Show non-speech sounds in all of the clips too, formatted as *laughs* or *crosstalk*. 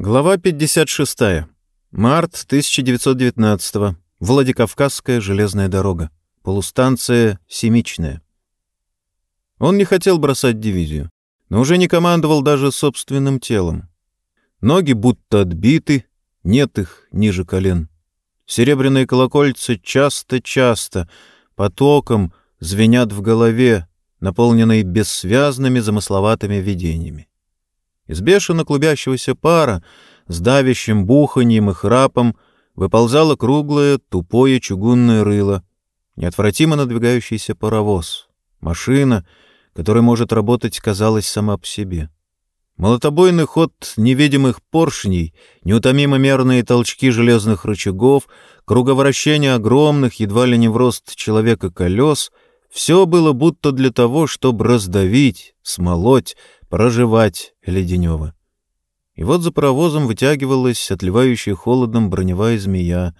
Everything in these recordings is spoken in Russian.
Глава 56. Март 1919. Владикавказская железная дорога. Полустанция Семичная. Он не хотел бросать дивизию, но уже не командовал даже собственным телом. Ноги будто отбиты, нет их ниже колен. Серебряные колокольцы часто-часто, потоком звенят в голове, наполненной бессвязными замысловатыми видениями. Из бешено клубящегося пара с давящим буханьем и храпом выползало круглое, тупое чугунное рыло, неотвратимо надвигающийся паровоз, машина, которая может работать, казалось, сама по себе. Молотобойный ход невидимых поршней, неутомимо мерные толчки железных рычагов, круговращение огромных, едва ли не в рост человека колес — все было будто для того, чтобы раздавить, смолоть, проживать Леденева. И вот за паровозом вытягивалась отливающая холодом броневая змея,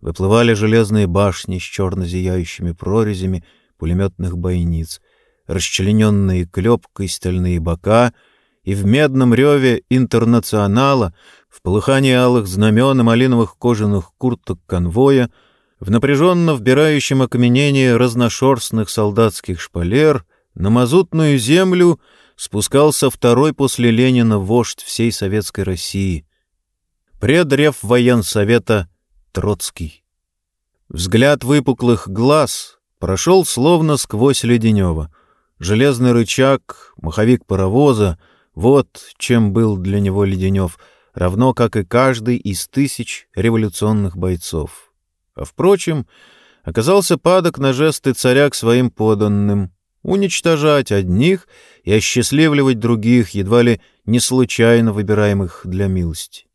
выплывали железные башни с черно зияющими прорезями пулеметных бойниц, расчлененные клепкой стальные бока, и в медном реве интернационала, в полыхании алых знамен и малиновых кожаных курток конвоя, в напряженно вбирающем окаменение разношерстных солдатских шпалер на мазутную землю — спускался второй после Ленина вождь всей советской России, предрев военсовета Троцкий. Взгляд выпуклых глаз прошел словно сквозь Леденева. Железный рычаг, маховик паровоза — вот чем был для него Леденев, равно как и каждый из тысяч революционных бойцов. А, впрочем, оказался падок на жесты царя к своим поданным — уничтожать одних и осчастливливать других, едва ли не случайно выбираемых для милости.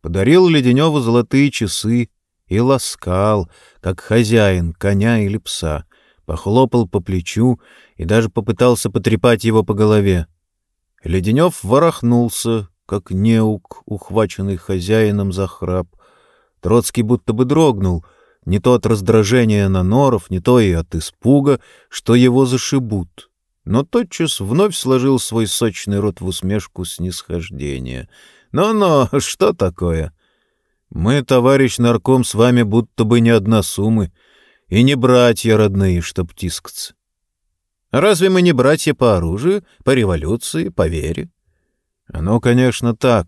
Подарил Леденеву золотые часы и ласкал, как хозяин коня или пса, похлопал по плечу и даже попытался потрепать его по голове. Леденев ворохнулся, как неук, ухваченный хозяином за храп. Троцкий будто бы дрогнул — не то от раздражения на норов, не то и от испуга, что его зашибут. Но тотчас вновь сложил свой сочный рот в усмешку снисхождения. «Но-но, *laughs* что такое? Мы, товарищ нарком, с вами будто бы не одна суммы, и не братья родные, чтоб тискаться. Разве мы не братья по оружию, по революции, по вере? Оно, конечно, так,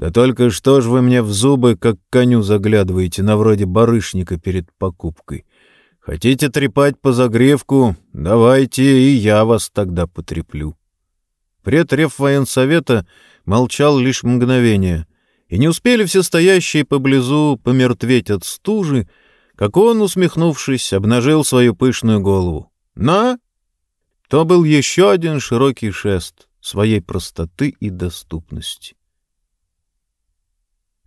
да только что ж вы мне в зубы, как коню заглядываете, на вроде барышника перед покупкой. Хотите трепать по загревку? Давайте, и я вас тогда потреплю. Предрев военсовета молчал лишь мгновение, и не успели все стоящие поблизу помертветь от стужи, как он, усмехнувшись, обнажил свою пышную голову. «На!» То был еще один широкий шест своей простоты и доступности.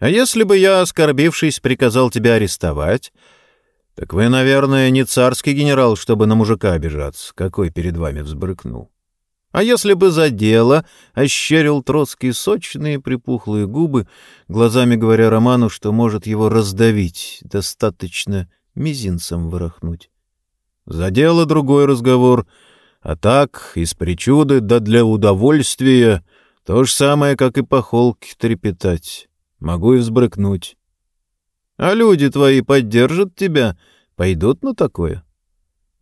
А если бы я, оскорбившись, приказал тебя арестовать, так вы, наверное, не царский генерал, чтобы на мужика обижаться, какой перед вами взбрыкнул. А если бы за дело ощерил Троцкий сочные припухлые губы, глазами говоря Роману, что может его раздавить, достаточно мизинцем ворохнуть. За дело другой разговор, а так, из причуды да для удовольствия, то же самое, как и по холке трепетать. Могу и взбрыкнуть. А люди твои поддержат тебя, пойдут на такое?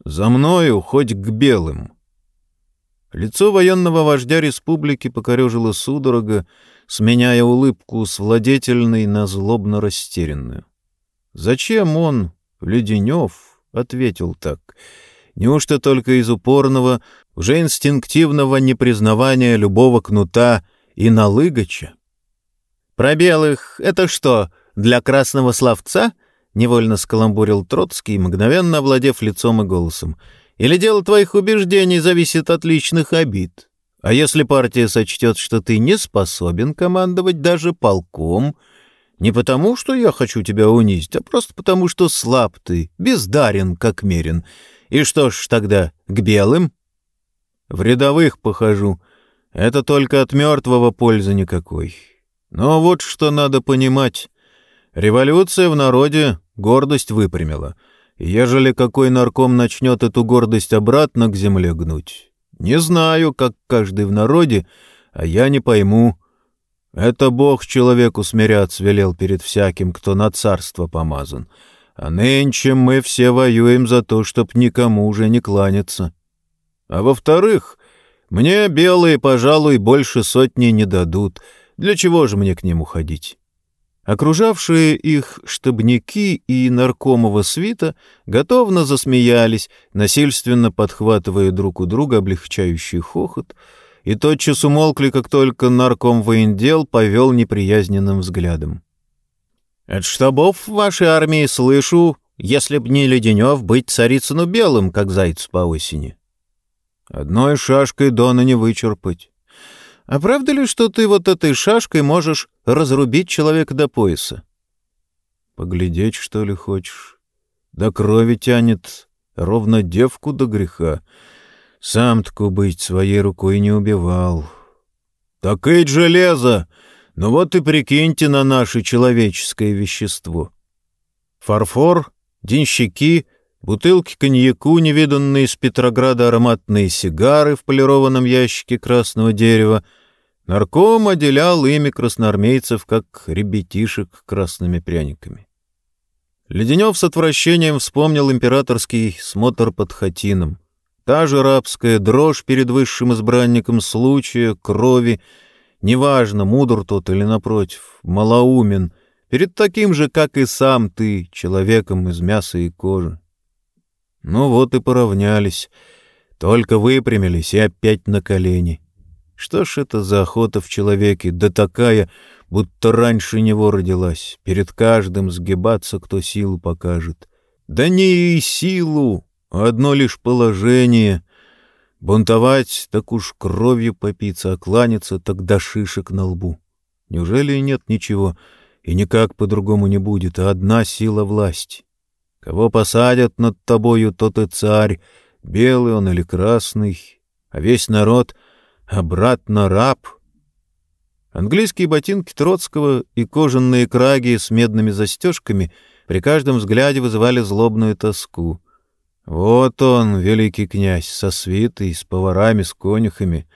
За мною хоть к белым. Лицо военного вождя республики покорежило судорога, сменяя улыбку с владетельной на злобно растерянную. Зачем он, Леденев, ответил так? Неужто только из упорного, уже инстинктивного непризнавания любого кнута и налыгача? «Про белых — это что, для красного словца?» — невольно скаламбурил Троцкий, мгновенно овладев лицом и голосом. «Или дело твоих убеждений зависит от личных обид? А если партия сочтет, что ты не способен командовать даже полком, не потому, что я хочу тебя унизить, а просто потому, что слаб ты, бездарен, как мерен. И что ж тогда, к белым?» «В рядовых похожу. Это только от мертвого пользы никакой. Но вот что надо понимать. Революция в народе гордость выпрямила. Ежели какой нарком начнет эту гордость обратно к земле гнуть, не знаю, как каждый в народе, а я не пойму. Это Бог человеку смиряться велел перед всяким, кто на царство помазан. А нынче мы все воюем за то, чтоб никому уже не кланяться. А во-вторых, мне белые, пожалуй, больше сотни не дадут. Для чего же мне к ним уходить? Окружавшие их штабники и наркомова свита готовно засмеялись, насильственно подхватывая друг у друга облегчающий хохот — и тотчас умолкли, как только нарком воендел повел неприязненным взглядом. «От штабов вашей армии слышу, если б не Леденев, быть царицыну белым, как зайц по осени». «Одной шашкой Дона не вычерпать. А правда ли, что ты вот этой шашкой можешь разрубить человека до пояса?» «Поглядеть, что ли, хочешь? До крови тянет, ровно девку до греха». Сам таку быть своей рукой не убивал. Так и железо! Ну вот и прикиньте на наше человеческое вещество. Фарфор, денщики, бутылки коньяку, невиданные из Петрограда ароматные сигары в полированном ящике красного дерева. Нарком отделял ими красноармейцев, как ребятишек красными пряниками. Леденев с отвращением вспомнил императорский смотр под хатином. Та же рабская дрожь перед высшим избранником случая, крови, неважно, мудр тот или, напротив, малоумен, перед таким же, как и сам ты, человеком из мяса и кожи. Ну вот и поравнялись, только выпрямились и опять на колени. Что ж это за охота в человеке, да такая, будто раньше него родилась, перед каждым сгибаться, кто силу покажет. Да не и силу, Одно лишь положение. Бунтовать, так уж кровью попиться, а кланяться, так до шишек на лбу. Неужели нет ничего, и никак по-другому не будет, а одна сила власти? Кого посадят над тобою, тот и царь, белый он или красный, а весь народ обратно раб. Английские ботинки Троцкого и кожаные краги с медными застежками при каждом взгляде вызывали злобную тоску — вот он, великий князь, со свитой, с поварами, с конюхами.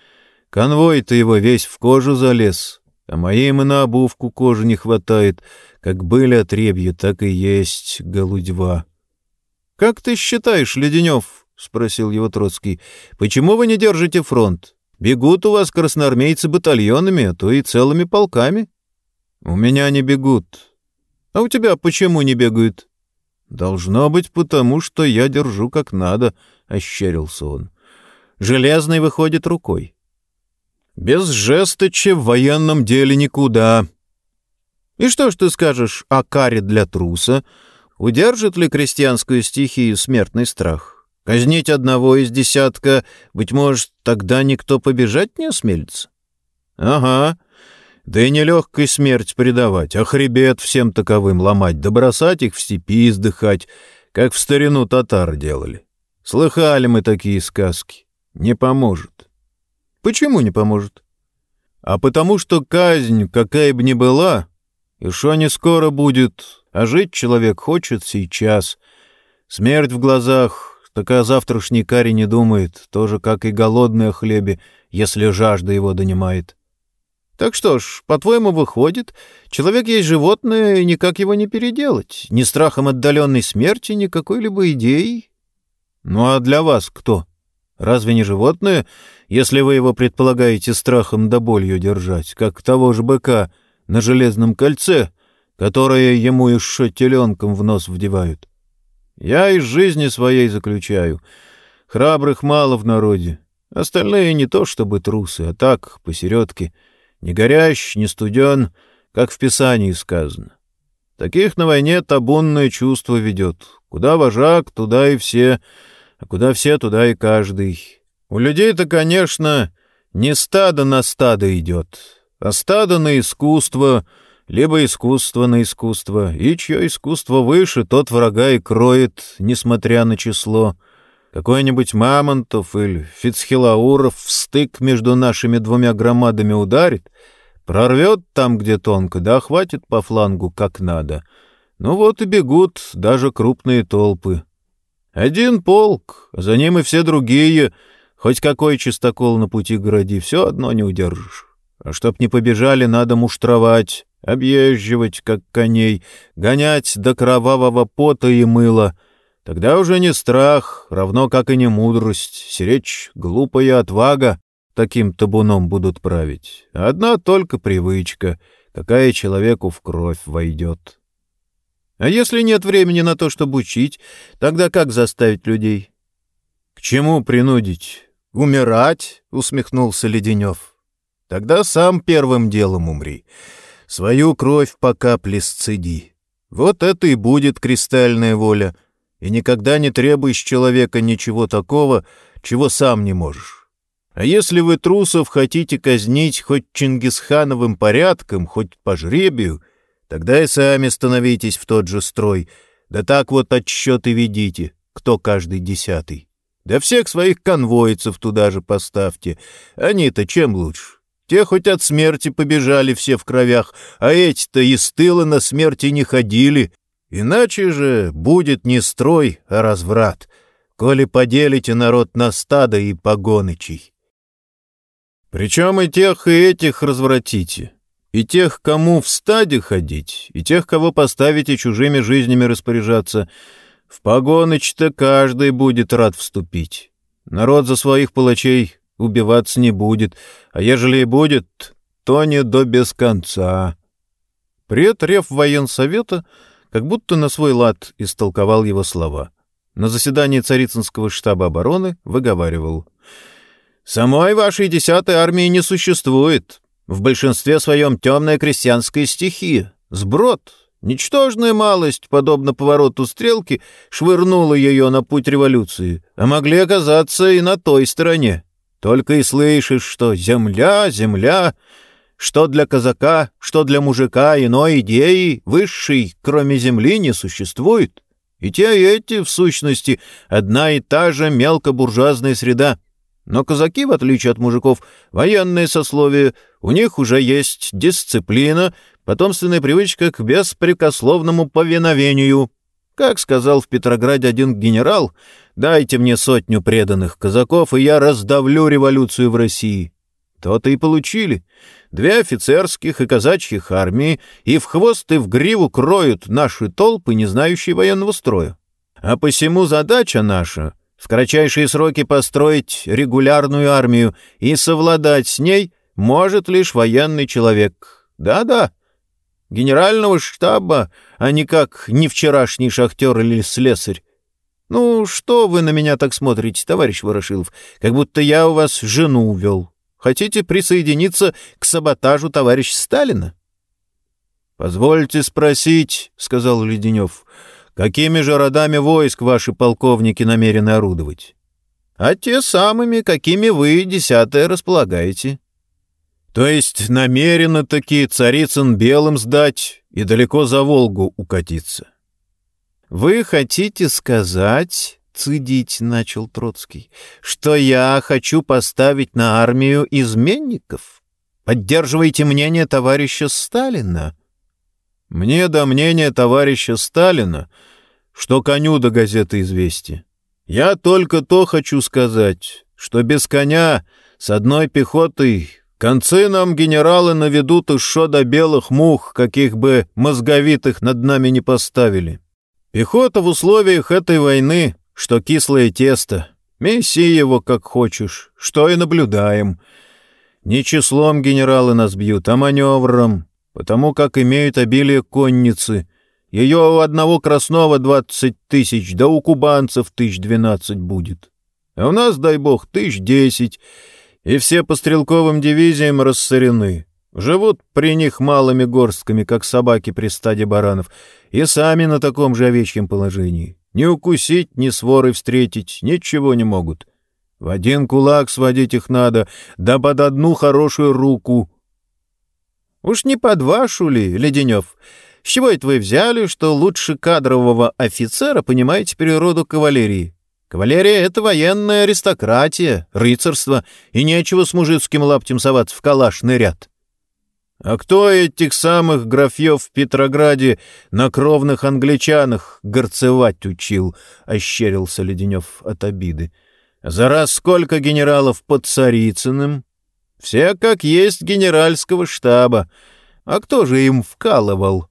Конвой-то его весь в кожу залез, а моим и на обувку кожи не хватает. Как были отребья, так и есть голудьва. — Как ты считаешь, Леденев? — спросил его Троцкий. — Почему вы не держите фронт? Бегут у вас красноармейцы батальонами, а то и целыми полками. — У меня не бегут. — А у тебя почему не бегают? «Должно быть, потому что я держу как надо», — ощерился он. «Железный выходит рукой». «Без жесточа в военном деле никуда». «И что ж ты скажешь о каре для труса? Удержит ли крестьянскую стихию смертный страх? Казнить одного из десятка, быть может, тогда никто побежать не осмелится?» «Ага, да и нелегкой смерть предавать, а хребет всем таковым ломать, да бросать их в степи издыхать, как в старину татар делали. Слыхали мы такие сказки. Не поможет. Почему не поможет? А потому что казнь, какая бы ни была, и шо не скоро будет, а жить человек хочет сейчас. Смерть в глазах, так о завтрашней каре не думает, тоже как и голодный о хлебе, если жажда его донимает. Так что ж, по-твоему, выходит, человек есть животное, и никак его не переделать, ни страхом отдаленной смерти, ни какой-либо идеей. Ну а для вас кто? Разве не животное, если вы его предполагаете страхом да болью держать, как того же быка на железном кольце, которое ему еще теленком в нос вдевают? Я из жизни своей заключаю. Храбрых мало в народе. Остальные не то чтобы трусы, а так, посередке — не горящ, не студен, как в Писании сказано. Таких на войне табунное чувство ведет. Куда вожак, туда и все, а куда все, туда и каждый. У людей-то, конечно, не стадо на стадо идет, а стадо на искусство, либо искусство на искусство, и чье искусство выше, тот врага и кроет, несмотря на число. Какой-нибудь Мамонтов или Фицхилауров в стык между нашими двумя громадами ударит, прорвет там, где тонко, да хватит по флангу как надо. Ну вот и бегут даже крупные толпы. Один полк, а за ним и все другие, хоть какой чистокол на пути городи, все одно не удержишь. А чтоб не побежали, надо муштровать, объезживать, как коней, гонять до кровавого пота и мыла. Тогда уже не страх, равно как и не мудрость, сиречь глупая отвага таким табуном будут править. Одна только привычка, какая человеку в кровь войдет. А если нет времени на то, чтобы учить, тогда как заставить людей? — К чему принудить? Умирать? — усмехнулся Леденев. — Тогда сам первым делом умри. Свою кровь по капле сцеди. Вот это и будет кристальная воля. И никогда не требуй с человека ничего такого, чего сам не можешь. А если вы трусов хотите казнить хоть Чингисхановым порядком, хоть по жребию — Тогда и сами становитесь в тот же строй. Да так вот отсчеты ведите, кто каждый десятый. Да всех своих конвоицев туда же поставьте. Они-то чем лучше? Те хоть от смерти побежали все в кровях, а эти-то из тыла на смерти не ходили. Иначе же будет не строй, а разврат, коли поделите народ на стадо и погонычей. Причем и тех, и этих развратите. И тех, кому в стаде ходить, и тех, кого поставите чужими жизнями распоряжаться. В погоныч-то каждый будет рад вступить. Народ за своих палачей убиваться не будет, а ежели и будет, то не до без конца. Пред рев военсовета как будто на свой лад истолковал его слова. На заседании Царицынского штаба обороны выговаривал. «Самой вашей десятой армии не существует. В большинстве своем темная крестьянская стихия, сброд, ничтожная малость, подобно повороту стрелки, швырнула ее на путь революции, а могли оказаться и на той стороне. Только и слышишь, что земля, земля, что для казака, что для мужика иной идеи высшей, кроме земли, не существует. И те, и эти, в сущности, одна и та же мелкобуржуазная среда — но казаки, в отличие от мужиков, военные сословия, у них уже есть дисциплина, потомственная привычка к беспрекословному повиновению. Как сказал в Петрограде один генерал, «Дайте мне сотню преданных казаков, и я раздавлю революцию в России». То-то и получили. Две офицерских и казачьих армии и в хвост и в гриву кроют наши толпы, не знающие военного строя. А посему задача наша — в кратчайшие сроки построить регулярную армию и совладать с ней может лишь военный человек. Да-да, генерального штаба, а не как не вчерашний шахтер или слесарь. Ну, что вы на меня так смотрите, товарищ Ворошилов, как будто я у вас жену увел. Хотите присоединиться к саботажу товарища Сталина? — Позвольте спросить, — сказал Леденев, — Какими же родами войск ваши полковники намерены орудовать? А те самыми, какими вы, десятое, располагаете. То есть намерены такие Царицын белым сдать и далеко за Волгу укатиться? Вы хотите сказать, цедить начал Троцкий, что я хочу поставить на армию изменников? Поддерживаете мнение товарища Сталина? Мне до мнения товарища Сталина, что коню до газеты «Известия». Я только то хочу сказать, что без коня с одной пехотой концы нам генералы наведут еще до белых мух, каких бы мозговитых над нами не поставили. Пехота в условиях этой войны, что кислое тесто, меси его как хочешь, что и наблюдаем. Не числом генералы нас бьют, а маневром, потому как имеют обилие конницы. Ее у одного красного двадцать тысяч, да у кубанцев тысяч двенадцать будет. А у нас, дай бог, тысяч десять, и все по стрелковым дивизиям рассорены. Живут при них малыми горстками, как собаки при стаде баранов, и сами на таком же овечьем положении. Ни укусить, ни своры встретить, ничего не могут. В один кулак сводить их надо, да под одну хорошую руку — Уж не под вашу ли, Леденев? С чего это вы взяли, что лучше кадрового офицера понимаете природу кавалерии? Кавалерия — это военная аристократия, рыцарство, и нечего с мужицким лаптем соваться в калашный ряд. А кто этих самых графьев в Петрограде на кровных англичанах горцевать учил? — ощерился Леденев от обиды. — За раз сколько генералов под Царицыным? Все как есть генеральского штаба. А кто же им вкалывал?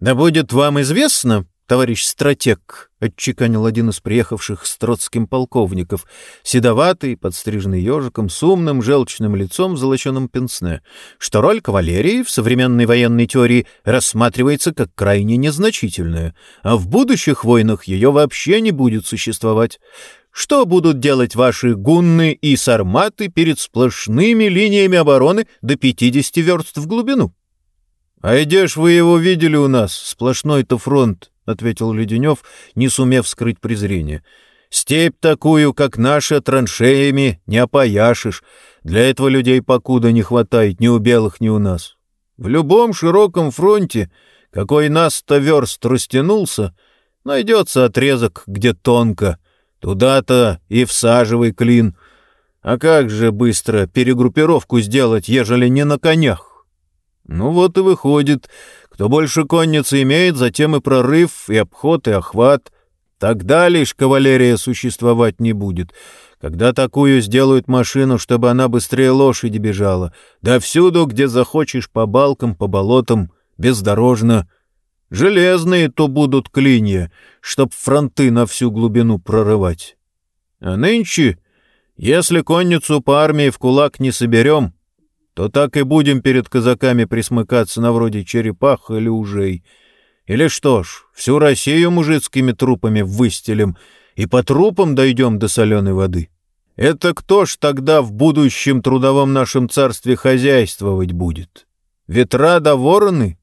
Да будет вам известно, товарищ стратег, — отчеканил один из приехавших с Троцким полковников, седоватый, подстриженный ежиком, с умным желчным лицом в золоченом пенсне, что роль кавалерии в современной военной теории рассматривается как крайне незначительная, а в будущих войнах ее вообще не будет существовать. Что будут делать ваши гунны и сарматы перед сплошными линиями обороны до 50 верст в глубину? — А идешь вы его видели у нас, сплошной-то фронт, — ответил Леденев, не сумев скрыть презрение. — Степь такую, как наша, траншеями не опояшешь. Для этого людей покуда не хватает ни у белых, ни у нас. В любом широком фронте, какой нас-то верст растянулся, найдется отрезок, где тонко — Туда-то и всаживай клин. А как же быстро перегруппировку сделать, ежели не на конях? Ну вот и выходит, кто больше конницы имеет, затем и прорыв, и обход, и охват. Тогда лишь кавалерия существовать не будет. Когда такую сделают машину, чтобы она быстрее лошади бежала, да всюду, где захочешь, по балкам, по болотам, бездорожно — Железные то будут клинья, чтоб фронты на всю глубину прорывать. А нынче, если конницу по армии в кулак не соберем, то так и будем перед казаками присмыкаться на вроде черепах или ужей. Или что ж, всю Россию мужицкими трупами выстелим и по трупам дойдем до соленой воды. Это кто ж тогда в будущем трудовом нашем царстве хозяйствовать будет? Ветра да вороны —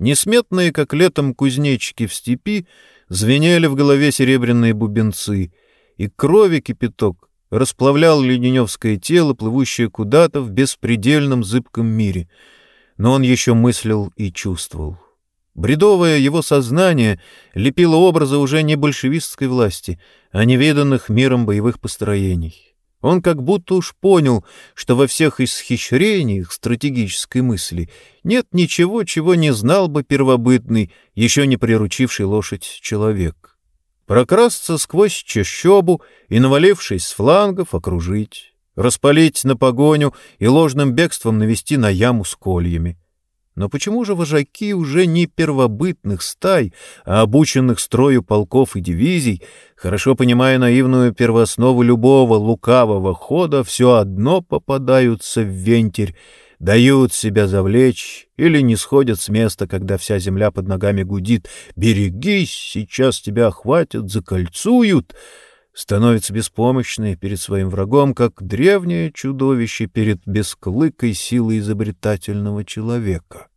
Несметные, как летом, кузнечики в степи звенели в голове серебряные бубенцы, и крови кипяток расплавлял леденевское тело, плывущее куда-то в беспредельном зыбком мире. Но он еще мыслил и чувствовал. Бредовое его сознание лепило образы уже не большевистской власти, а невиданных миром боевых построений. Он как будто уж понял, что во всех исхищрениях стратегической мысли нет ничего, чего не знал бы первобытный, еще не приручивший лошадь человек. Прокрасться сквозь чащобу и, навалившись с флангов, окружить, распалить на погоню и ложным бегством навести на яму с кольями — но почему же вожаки уже не первобытных стай, а обученных строю полков и дивизий, хорошо понимая наивную первооснову любого лукавого хода, все одно попадаются в вентиль, дают себя завлечь или не сходят с места, когда вся земля под ногами гудит «Берегись, сейчас тебя охватят, закольцуют», становятся беспомощны перед своим врагом, как древнее чудовище перед бесклыкой силой изобретательного человека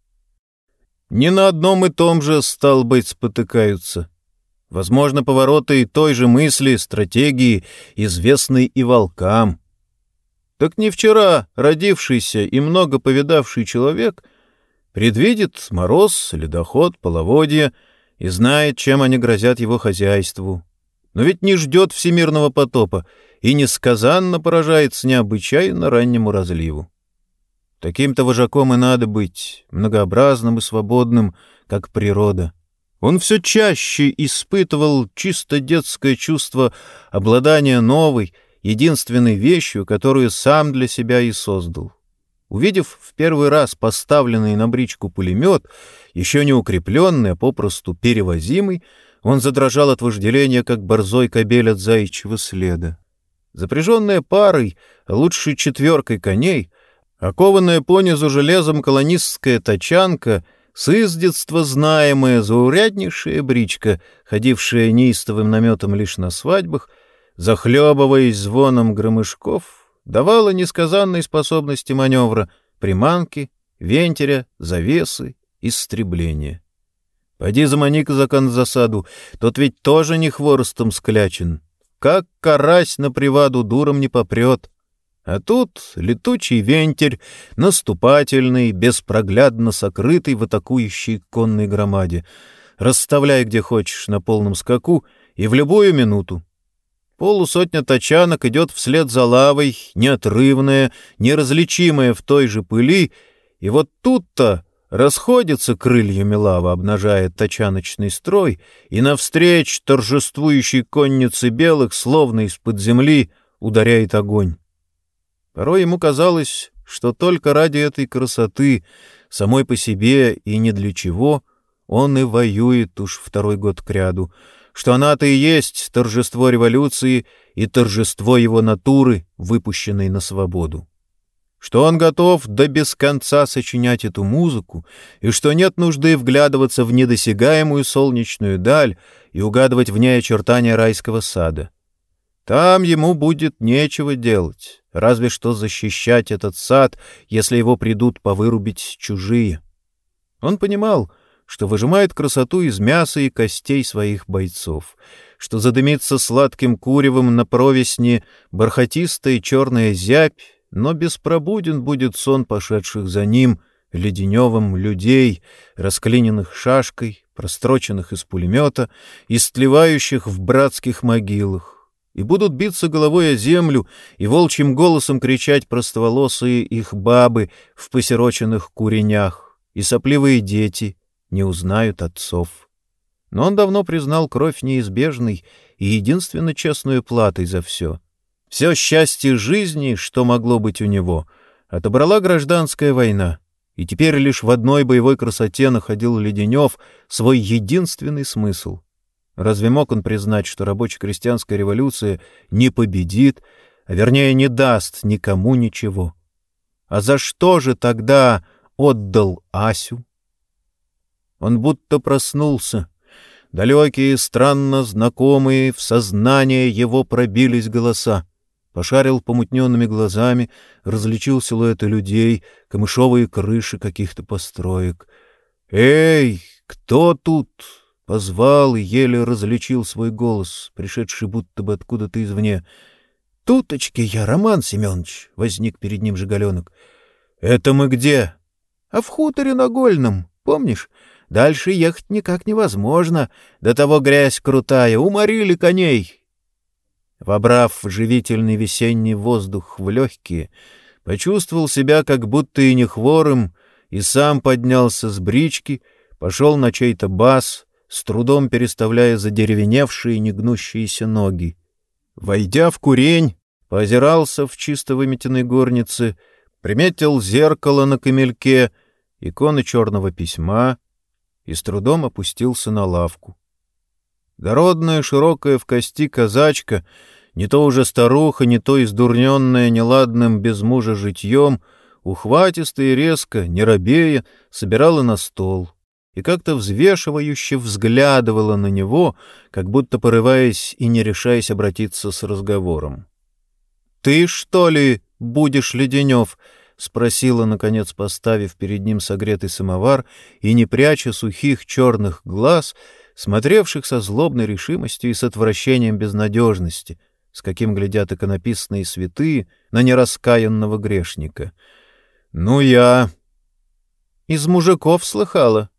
ни на одном и том же, стал быть, спотыкаются. Возможно, повороты той же мысли, стратегии, известной и волкам. Так не вчера родившийся и много повидавший человек предвидит мороз, ледоход, половодье и знает, чем они грозят его хозяйству. Но ведь не ждет всемирного потопа и несказанно поражается необычайно раннему разливу. Таким-то вожаком и надо быть, многообразным и свободным, как природа. Он все чаще испытывал чисто детское чувство обладания новой, единственной вещью, которую сам для себя и создал. Увидев в первый раз поставленный на бричку пулемет, еще не укрепленный, а попросту перевозимый, он задрожал от вожделения, как борзой кобель от заячьего следа. Запряженная парой, лучше четверкой коней — Окованная понизу железом колонистская тачанка, с издетства знаемая зауряднейшая бричка, ходившая неистовым наметом лишь на свадьбах, захлебываясь звоном громышков, давала несказанной способности маневра, приманки, вентеря, завесы, истребления. Пойди замани казакан в засаду, тот ведь тоже не хворостом склячен. Как карась на приваду дуром не попрет. А тут летучий вентиль, наступательный, беспроглядно сокрытый в атакующей конной громаде. Расставляй где хочешь на полном скаку и в любую минуту. Полусотня тачанок идет вслед за лавой, неотрывная, неразличимая в той же пыли, и вот тут-то расходится крыльями лава, обнажая тачаночный строй, и навстречу торжествующей коннице белых, словно из-под земли, ударяет огонь. Порой ему казалось, что только ради этой красоты, самой по себе и не для чего, он и воюет уж второй год кряду, что она-то и есть торжество революции и торжество его натуры, выпущенной на свободу что он готов до без конца сочинять эту музыку, и что нет нужды вглядываться в недосягаемую солнечную даль и угадывать в ней очертания райского сада. Там ему будет нечего делать, разве что защищать этот сад, если его придут повырубить чужие. Он понимал, что выжимает красоту из мяса и костей своих бойцов, что задымится сладким куревом на провесне бархатистая черная зябь, но беспробуден будет сон пошедших за ним, леденевым людей, расклиненных шашкой, простроченных из пулемета, истлевающих в братских могилах, и будут биться головой о землю и волчьим голосом кричать простоволосые их бабы в посероченных куренях, и сопливые дети не узнают отцов. Но он давно признал кровь неизбежной и единственно честную платой за все — все счастье жизни, что могло быть у него, отобрала гражданская война, и теперь лишь в одной боевой красоте находил Леденев свой единственный смысл. Разве мог он признать, что рабоче-крестьянская революция не победит, а вернее не даст никому ничего? А за что же тогда отдал Асю? Он будто проснулся. Далекие, странно знакомые, в сознание его пробились голоса пошарил помутненными глазами, различил силуэты людей, камышовые крыши каких-то построек. «Эй, кто тут?» — позвал и еле различил свой голос, пришедший будто бы откуда-то извне. «Туточки я, Роман Семенович!» — возник перед ним Жигаленок. «Это мы где?» «А в хуторе Нагольном, помнишь?» Дальше ехать никак невозможно. До того грязь крутая, уморили коней. Вобрав живительный весенний воздух в легкие, почувствовал себя как будто и не хворым, и сам поднялся с брички, пошел на чей-то бас, с трудом переставляя задеревеневшие негнущиеся ноги. Войдя в курень, поозирался в чисто выметенной горнице, приметил зеркало на камельке, иконы черного письма и с трудом опустился на лавку. Дородная, широкая в кости казачка, не то уже старуха, не то издурненная неладным без мужа житьем, ухватисто и резко, не робея, собирала на стол и как-то взвешивающе взглядывала на него, как будто порываясь и не решаясь обратиться с разговором. — Ты, что ли, будешь, Леденев? — спросила, наконец, поставив перед ним согретый самовар и не пряча сухих черных глаз — смотревших со злобной решимостью и с отвращением безнадежности, с каким глядят иконописные святые на нераскаянного грешника. «Ну, я...» «Из мужиков слыхала?»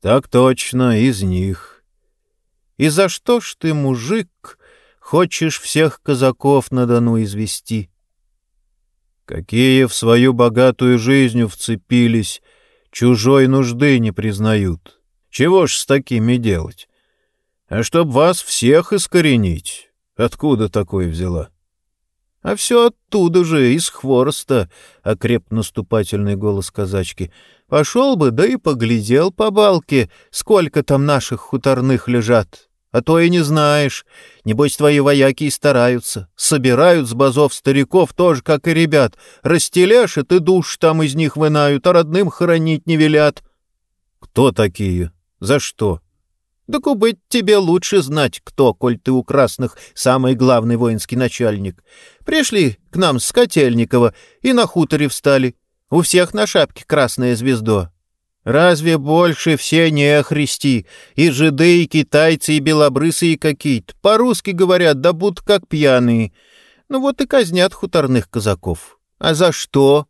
«Так точно, из них». «И за что ж ты, мужик, хочешь всех казаков на Дону извести?» «Какие в свою богатую жизнь вцепились, чужой нужды не признают». Чего ж с такими делать? А чтоб вас всех искоренить, откуда такое взяла? — А все оттуда же, из хвороста, — окреп наступательный голос казачки. — Пошел бы, да и поглядел по балке, сколько там наших хуторных лежат. А то и не знаешь. Небось, твои вояки и стараются. Собирают с базов стариков тоже, как и ребят. Растелешат и душ там из них вынают, а родным хоронить не велят. — Кто такие? За что? Да быть тебе лучше знать, кто, коль ты у красных самый главный воинский начальник. Пришли к нам с Котельникова и на хуторе встали. У всех на шапке красное звездо. Разве больше все не христи, и жиды, и китайцы, и белобрысые какие-то, по-русски говорят, да будут как пьяные. Ну вот и казнят хуторных казаков. А за что?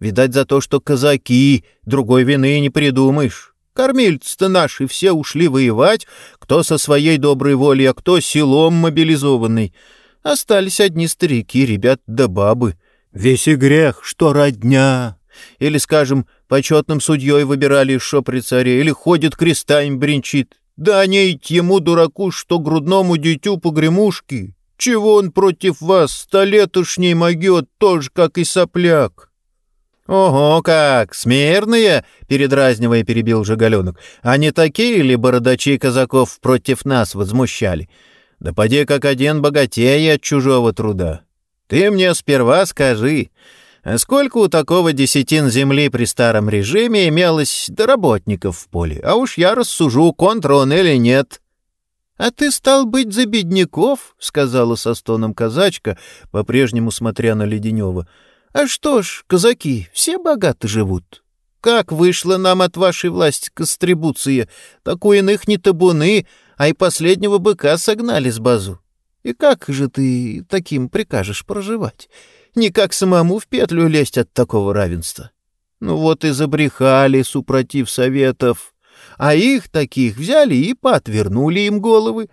Видать, за то, что казаки, другой вины не придумаешь. Кормильцы-то наши все ушли воевать, кто со своей доброй волей, а кто селом мобилизованный. Остались одни старики, ребят да бабы. Весь и грех, что родня. Или, скажем, почетным судьей выбирали шо при царе, или ходит крестами бренчит. Да не ему, дураку, что грудному дитю погремушки. Чего он против вас столетушней могет, тоже как и сопляк? «Ого, как! Смирные!» — передразнивая перебил Жигаленок. «А не такие ли бородачи казаков против нас возмущали? Да поди как один богатей от чужого труда. Ты мне сперва скажи, сколько у такого десятин земли при старом режиме имелось до работников в поле? А уж я рассужу, контр он или нет». «А ты стал быть за бедняков?» — сказала со стоном казачка, по-прежнему смотря на Леденева. — а что ж, казаки, все богато живут. Как вышло нам от вашей власти кострибуция, так у иных не табуны, а и последнего быка согнали с базу. И как же ты таким прикажешь проживать? Никак самому в петлю лезть от такого равенства. Ну вот и забрехали, супротив советов. А их таких взяли и поотвернули им головы.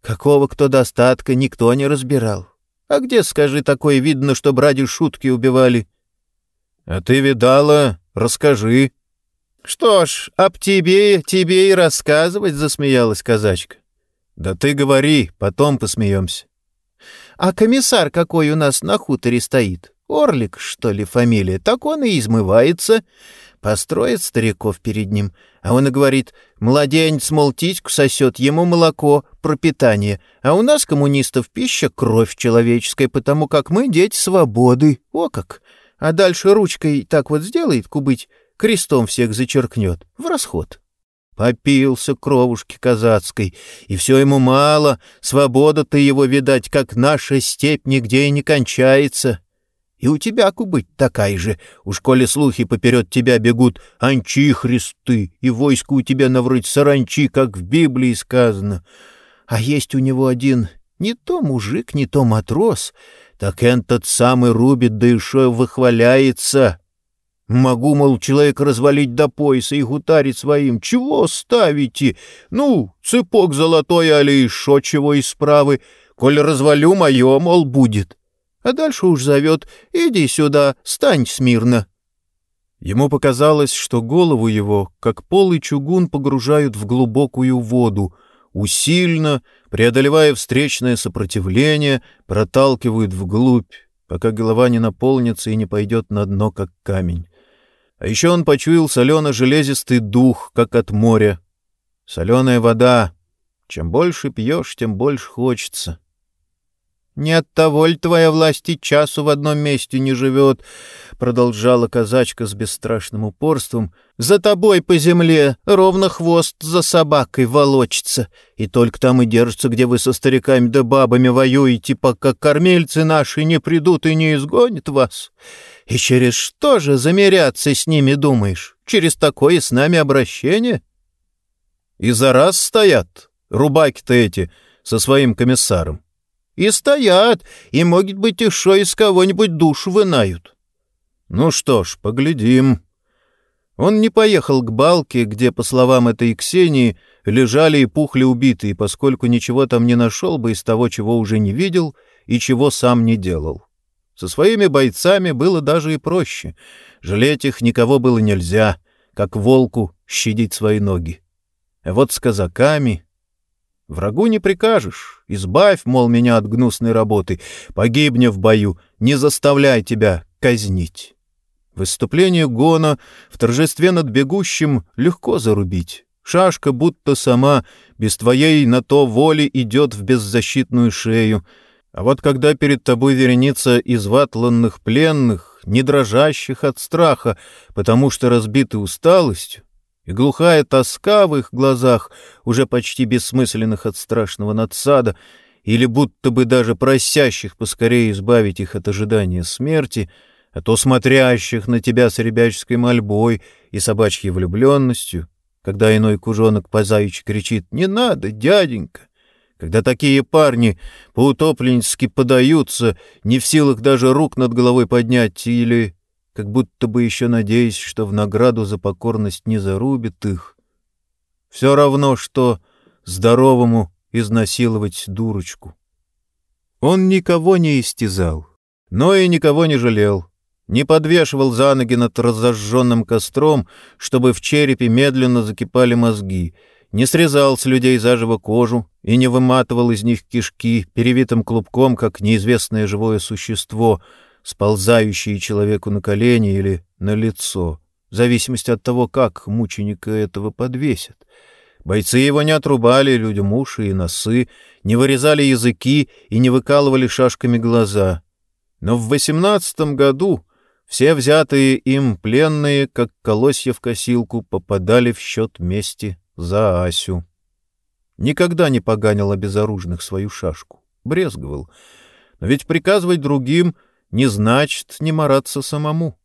Какого кто достатка никто не разбирал. А где, скажи, такое видно, что ради шутки убивали? — А ты видала? Расскажи. — Что ж, об тебе, тебе и рассказывать, — засмеялась казачка. — Да ты говори, потом посмеемся. — А комиссар какой у нас на хуторе стоит? Орлик, что ли, фамилия? Так он и измывается. Построит стариков перед ним, а он и говорит, младенец, мол, титьку сосет, ему молоко, пропитание, а у нас, коммунистов, пища — кровь человеческая, потому как мы дети свободы. О как! А дальше ручкой так вот сделает, кубыть, крестом всех зачеркнет, в расход. Попился кровушки казацкой, и все ему мало, свобода-то его, видать, как наша степь нигде и не кончается. И у тебя, кубыть, такая же. Уж коли слухи поперед тебя бегут анчихристы, и войско у тебя наврыть саранчи, как в Библии сказано. А есть у него один не то мужик, не то матрос, так этот самый рубит, да еще выхваляется. Могу, мол, человек развалить до пояса и гутарить своим. Чего ставите? Ну, цепок золотой, али еще чего из справы. Коль развалю, мое, мол, будет а дальше уж зовет «Иди сюда, стань смирно». Ему показалось, что голову его, как полый чугун, погружают в глубокую воду, усильно, преодолевая встречное сопротивление, проталкивают вглубь, пока голова не наполнится и не пойдет на дно, как камень. А еще он почуял солено-железистый дух, как от моря. Соленая вода. Чем больше пьешь, тем больше хочется. «Не от того ли твоя власть и часу в одном месте не живет?» — продолжала казачка с бесстрашным упорством. «За тобой по земле ровно хвост за собакой волочится, и только там и держится, где вы со стариками да бабами воюете, пока кормильцы наши не придут и не изгонят вас. И через что же замеряться с ними думаешь? Через такое с нами обращение?» «И за раз стоят, рубаки-то эти, со своим комиссаром. И стоят, и, может быть, еще из кого-нибудь душу вынают. Ну что ж, поглядим. Он не поехал к балке, где, по словам этой Ксении, лежали и пухли убитые, поскольку ничего там не нашел бы из того, чего уже не видел и чего сам не делал. Со своими бойцами было даже и проще. Жалеть их никого было нельзя, как волку щадить свои ноги. А вот с казаками Врагу не прикажешь. Избавь, мол, меня от гнусной работы. Погибни в бою. Не заставляй тебя казнить. Выступление гона в торжестве над бегущим легко зарубить. Шашка будто сама, без твоей на то воли, идет в беззащитную шею. А вот когда перед тобой вереница из ватланных пленных, не дрожащих от страха, потому что разбиты усталостью, и глухая тоска в их глазах, уже почти бессмысленных от страшного надсада, или будто бы даже просящих поскорее избавить их от ожидания смерти, а то смотрящих на тебя с ребяческой мольбой и собачьей влюбленностью, когда иной кужонок по заячьи кричит «Не надо, дяденька!» Когда такие парни поутопленнически подаются, не в силах даже рук над головой поднять или как будто бы еще надеясь, что в награду за покорность не зарубит их. Все равно, что здоровому изнасиловать дурочку. Он никого не истязал, но и никого не жалел, не подвешивал за ноги над разожженным костром, чтобы в черепе медленно закипали мозги, не срезал с людей заживо кожу и не выматывал из них кишки перевитым клубком, как неизвестное живое существо, сползающее человеку на колени или на лицо, в зависимости от того, как мученика этого подвесят. Бойцы его не отрубали людям уши и носы, не вырезали языки и не выкалывали шашками глаза. Но в восемнадцатом году все взятые им пленные, как колосья в косилку, попадали в счет мести за Асю. Никогда не поганил обезоруженных свою шашку, брезговал. Но ведь приказывать другим не значит не мараться самому.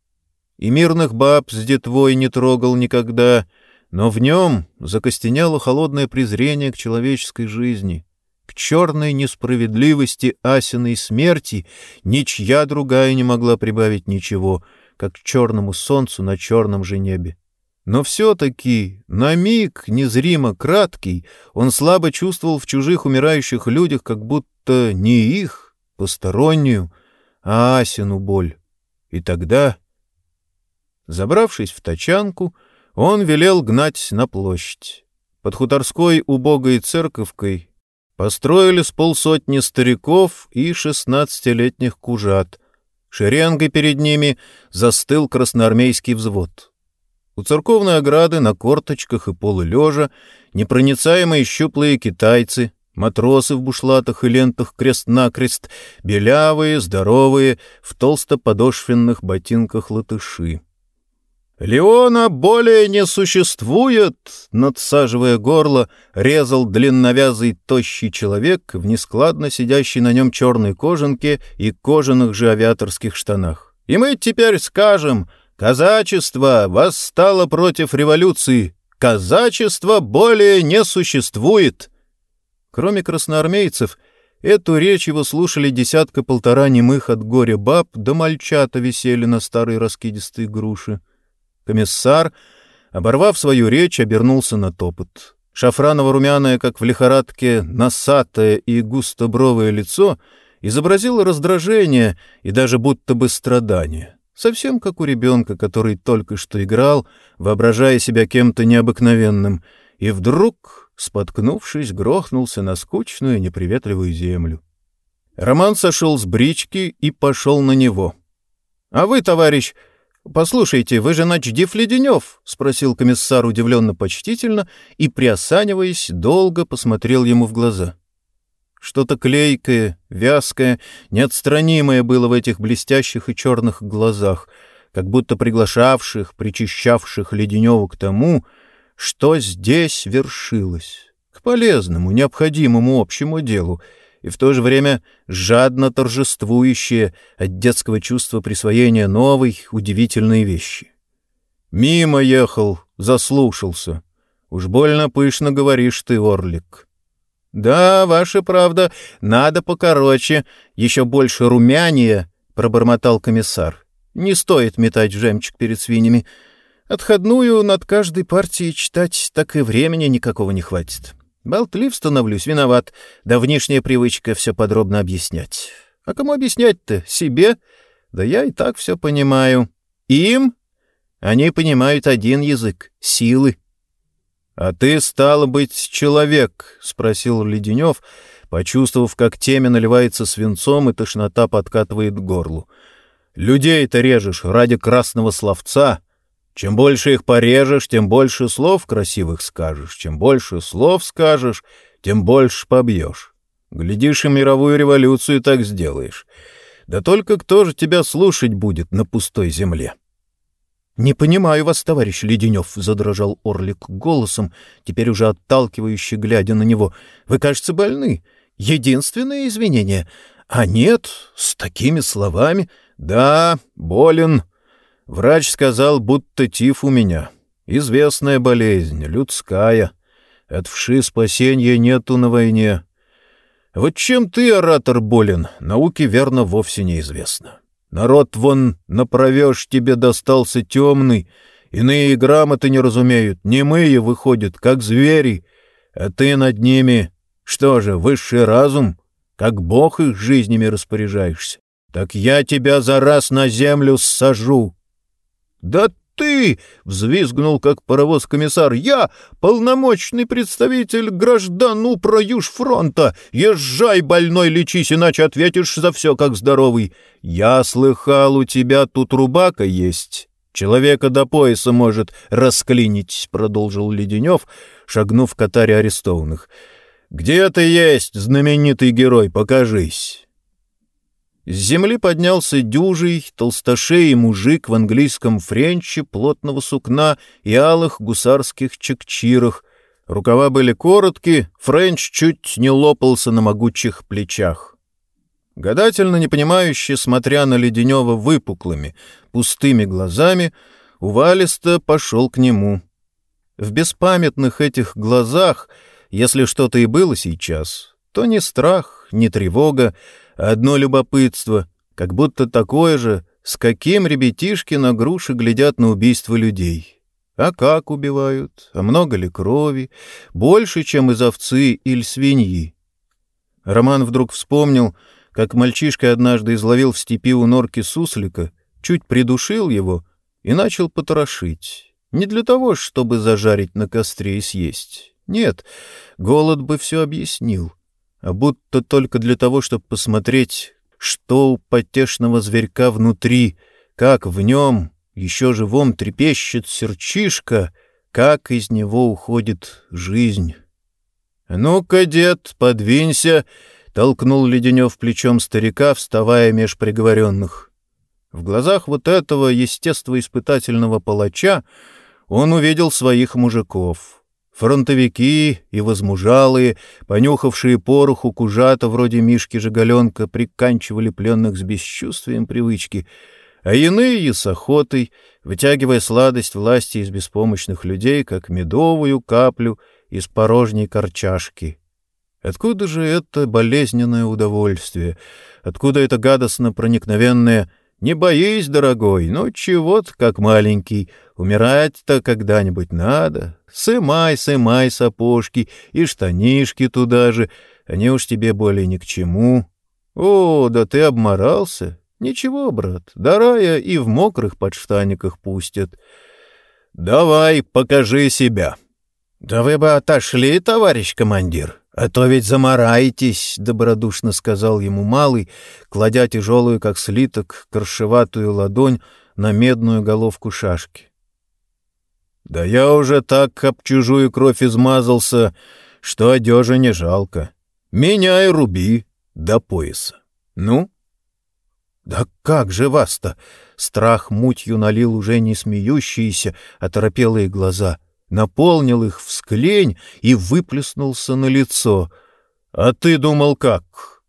И мирных баб с детвой не трогал никогда, но в нем закостенело холодное презрение к человеческой жизни, к черной несправедливости Асиной смерти ничья другая не могла прибавить ничего, как к черному солнцу на черном же небе. Но все-таки, на миг, незримо краткий, он слабо чувствовал в чужих умирающих людях как будто не их, постороннюю, а Асину боль. И тогда, забравшись в тачанку, он велел гнать на площадь. Под хуторской убогой церковкой построили с полсотни стариков и шестнадцатилетних кужат. Шеренгой перед ними застыл красноармейский взвод. У церковной ограды на корточках и полулежа непроницаемые щуплые китайцы, матросы в бушлатах и лентах крест-накрест, белявые, здоровые, в толстоподошвенных ботинках латыши. «Леона более не существует!» — надсаживая горло, резал длинновязый тощий человек в нескладно сидящей на нем черной кожанке и кожаных же авиаторских штанах. «И мы теперь скажем, Казачество восстало против революции. Казачество более не существует. Кроме красноармейцев, эту речь его слушали десятка-полтора немых от горя баб, да мальчата висели на старой раскидистой груши. Комиссар, оборвав свою речь, обернулся на топот. Шафраново-румяное, как в лихорадке, носатое и густобровое лицо изобразило раздражение и даже будто бы страдание совсем как у ребенка, который только что играл, воображая себя кем-то необыкновенным, и вдруг, споткнувшись, грохнулся на скучную неприветливую землю. Роман сошел с брички и пошел на него. — А вы, товарищ, послушайте, вы же начдив Леденев? — спросил комиссар удивленно-почтительно и, приосаниваясь, долго посмотрел ему в глаза. — что-то клейкое, вязкое, неотстранимое было в этих блестящих и черных глазах, как будто приглашавших, причащавших Леденеву к тому, что здесь вершилось, к полезному, необходимому общему делу, и в то же время жадно торжествующее от детского чувства присвоения новой, удивительной вещи. Мимо ехал, заслушался. Уж больно пышно говоришь ты, Орлик. «Да, ваша правда, надо покороче, еще больше румяния», — пробормотал комиссар. «Не стоит метать жемчуг перед свиньями. Отходную над каждой партией читать так и времени никакого не хватит. Болтлив становлюсь, виноват. Давнишняя привычка все подробно объяснять. А кому объяснять-то? Себе? Да я и так все понимаю. Им? Они понимают один язык — силы. — А ты, стал быть, человек? — спросил Леденев, почувствовав, как темя наливается свинцом и тошнота подкатывает к горлу. — Людей-то режешь ради красного словца. Чем больше их порежешь, тем больше слов красивых скажешь. Чем больше слов скажешь, тем больше побьешь. Глядишь, и мировую революцию так сделаешь. Да только кто же тебя слушать будет на пустой земле? — «Не понимаю вас, товарищ Леденев», — задрожал Орлик голосом, теперь уже отталкивающе глядя на него. «Вы, кажется, больны. Единственное извинение. А нет, с такими словами. Да, болен. Врач сказал, будто тиф у меня. Известная болезнь, людская. От вши спасения нету на войне. Вот чем ты, оратор, болен, науке верно вовсе неизвестно». Народ вон направешь тебе достался темный, иные грамоты не разумеют, немые выходят, как звери, а ты над ними, что же, высший разум, как бог их жизнями распоряжаешься. Так я тебя за раз на землю сажу. Да ты!» — взвизгнул, как паровоз комиссар. «Я — полномочный представитель граждан УПРО Южфронта! Езжай, больной, лечись, иначе ответишь за все, как здоровый! Я слыхал, у тебя тут рубака есть!» «Человека до пояса может расклинить», — продолжил Леденев, шагнув к отаре арестованных. «Где ты есть, знаменитый герой? Покажись!» С земли поднялся дюжий, толстошеий мужик в английском френче, плотного сукна и алых гусарских чакчирах. Рукава были короткие, френч чуть не лопался на могучих плечах. Гадательно непонимающе, смотря на Леденева выпуклыми, пустыми глазами, увалисто пошел к нему. В беспамятных этих глазах, если что-то и было сейчас, то ни страх, ни тревога, Одно любопытство, как будто такое же, с каким ребятишки на груши глядят на убийство людей. А как убивают? А много ли крови? Больше, чем из овцы или свиньи? Роман вдруг вспомнил, как мальчишка однажды изловил в степи у норки суслика, чуть придушил его и начал потрошить. Не для того, чтобы зажарить на костре и съесть. Нет, голод бы все объяснил будто только для того, чтобы посмотреть, что у потешного зверька внутри, как в нем, еще живом, трепещет серчишка, как из него уходит жизнь. — Ну-ка, дед, подвинься! — толкнул Леденев плечом старика, вставая меж приговоренных. В глазах вот этого естествоиспытательного палача он увидел своих мужиков — Фронтовики и возмужалые, понюхавшие пороху кужата вроде Мишки Жигаленка, приканчивали пленных с бесчувствием привычки, а иные — с охотой, вытягивая сладость власти из беспомощных людей, как медовую каплю из порожней корчашки. Откуда же это болезненное удовольствие? Откуда это гадостно проникновенное «Не боись, дорогой, ну чего-то как маленький, умирать-то когда-нибудь надо. Сымай, сымай сапожки и штанишки туда же, они уж тебе более ни к чему. О, да ты обморался? Ничего, брат, дарая и в мокрых подштаниках пустят. Давай, покажи себя. Да вы бы отошли, товарищ командир. «А то ведь замораетесь», — добродушно сказал ему малый, кладя тяжелую, как слиток, коршеватую ладонь на медную головку шашки. «Да я уже так об чужую кровь измазался, что одежи не жалко. Меня и руби до пояса. Ну?» «Да как же вас-то?» — страх мутью налил уже не смеющиеся, оторопелые глаза — наполнил их в склень и выплеснулся на лицо. «А ты думал как?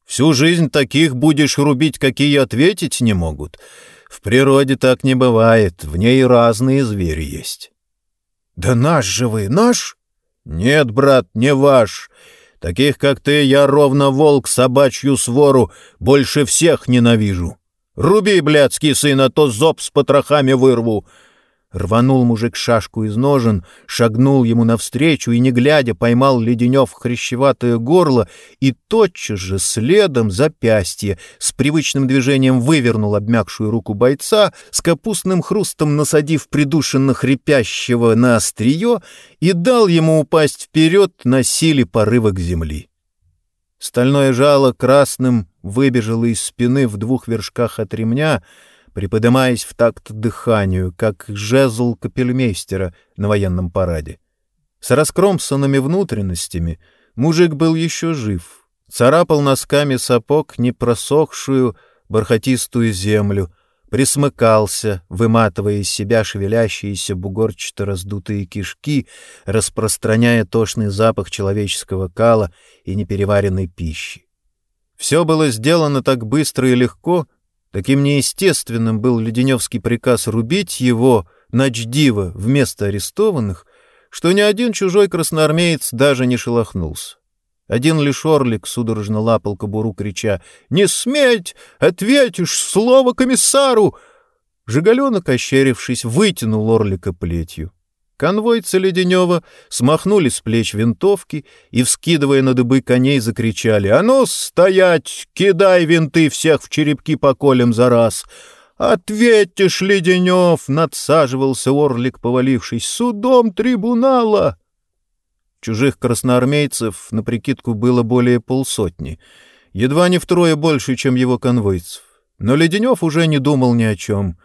Всю жизнь таких будешь рубить, какие ответить не могут? В природе так не бывает, в ней разные звери есть». «Да наш же вы, наш?» «Нет, брат, не ваш. Таких, как ты, я ровно волк собачью свору больше всех ненавижу. Руби, блядский сын, а то зоб с потрохами вырву. Рванул мужик шашку из ножен, шагнул ему навстречу и, не глядя, поймал Леденев хрящеватое горло и тотчас же следом запястье с привычным движением вывернул обмякшую руку бойца, с капустным хрустом насадив придушенно хрипящего на острие и дал ему упасть вперед на силе порыва к земли. Стальное жало красным выбежало из спины в двух вершках от ремня — приподымаясь в такт дыханию, как жезл капельмейстера на военном параде. С раскромсанными внутренностями мужик был еще жив, царапал носками сапог непросохшую бархатистую землю, присмыкался, выматывая из себя шевелящиеся бугорчато раздутые кишки, распространяя тошный запах человеческого кала и непереваренной пищи. Все было сделано так быстро и легко, Таким неестественным был Леденевский приказ рубить его, начдива, вместо арестованных, что ни один чужой красноармеец даже не шелохнулся. Один лишь орлик судорожно лапал кобуру, крича «Не сметь! Ответишь слово комиссару!» Жигаленок, ощерившись, вытянул орлика плетью. Конвойцы Леденева смахнули с плеч винтовки и, вскидывая на дыбы коней, закричали «А ну, стоять! Кидай винты всех в черепки по колям за раз!» «Ответишь, Леденев!» — надсаживался Орлик, повалившись. «Судом трибунала!» Чужих красноармейцев на прикидку было более полсотни, едва не втрое больше, чем его конвойцев. Но Леденев уже не думал ни о чем.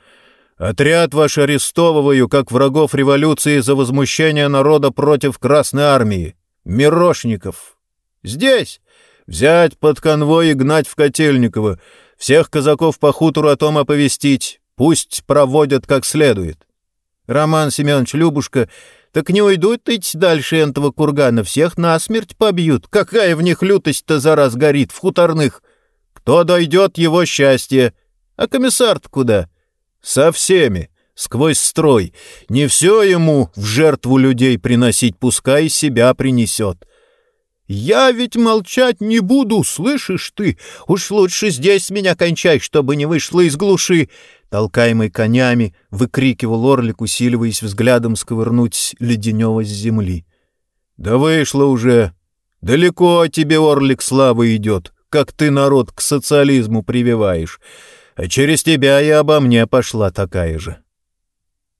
«Отряд ваш арестовываю, как врагов революции за возмущение народа против Красной Армии. Мирошников. Здесь! Взять под конвой и гнать в Котельниково. Всех казаков по хутору о том оповестить. Пусть проводят как следует. Роман Семенович Любушка, так не уйдут идти дальше этого кургана, всех насмерть побьют. Какая в них лютость-то за раз горит, в хуторных. Кто дойдет, его счастье. А комиссар-то куда? Со всеми, сквозь строй. Не все ему в жертву людей приносить, пускай себя принесет. «Я ведь молчать не буду, слышишь ты? Уж лучше здесь меня кончай, чтобы не вышло из глуши!» Толкаемый конями, выкрикивал Орлик, усиливаясь взглядом сковырнуть Леденева с земли. «Да вышло уже! Далеко тебе, Орлик, слава идет, как ты народ к социализму прививаешь, а через тебя и обо мне пошла такая же!»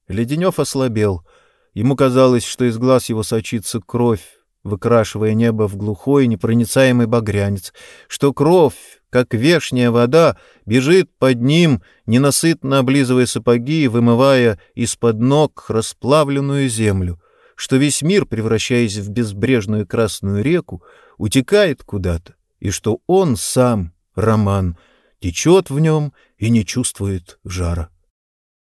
Леденев ослабел. Ему казалось, что из глаз его сочится кровь, выкрашивая небо в глухой непроницаемый багрянец, что кровь, как вешняя вода, бежит под ним, ненасытно облизывая сапоги и вымывая из-под ног расплавленную землю, что весь мир, превращаясь в безбрежную красную реку, утекает куда-то, и что он сам, Роман, течет в нем и не чувствует жара.